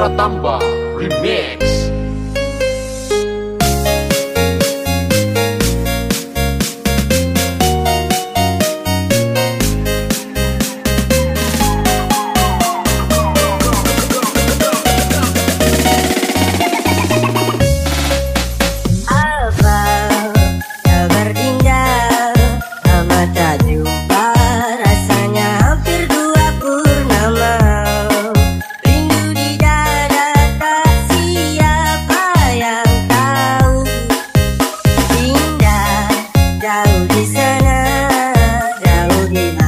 Pratamba Remix Love.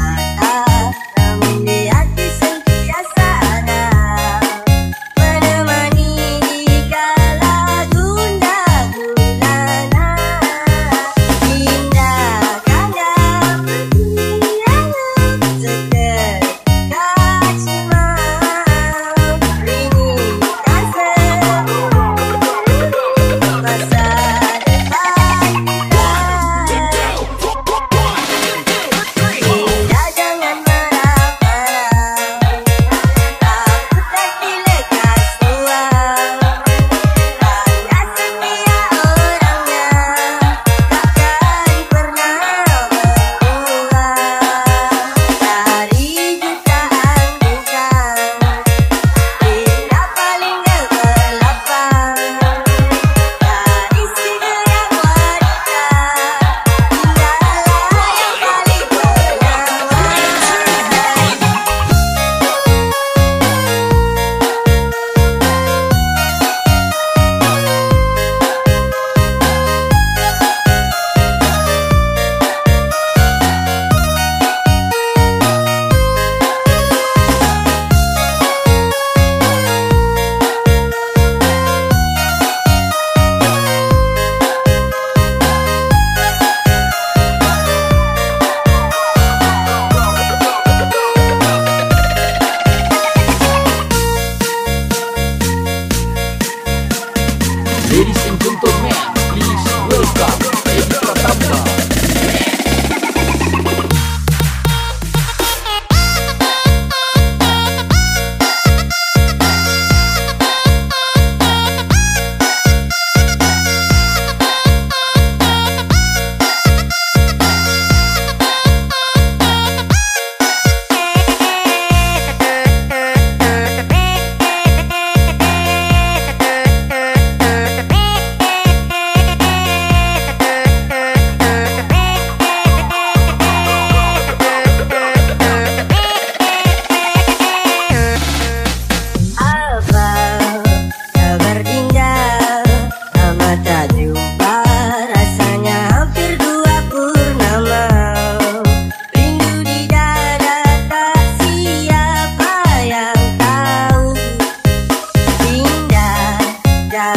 da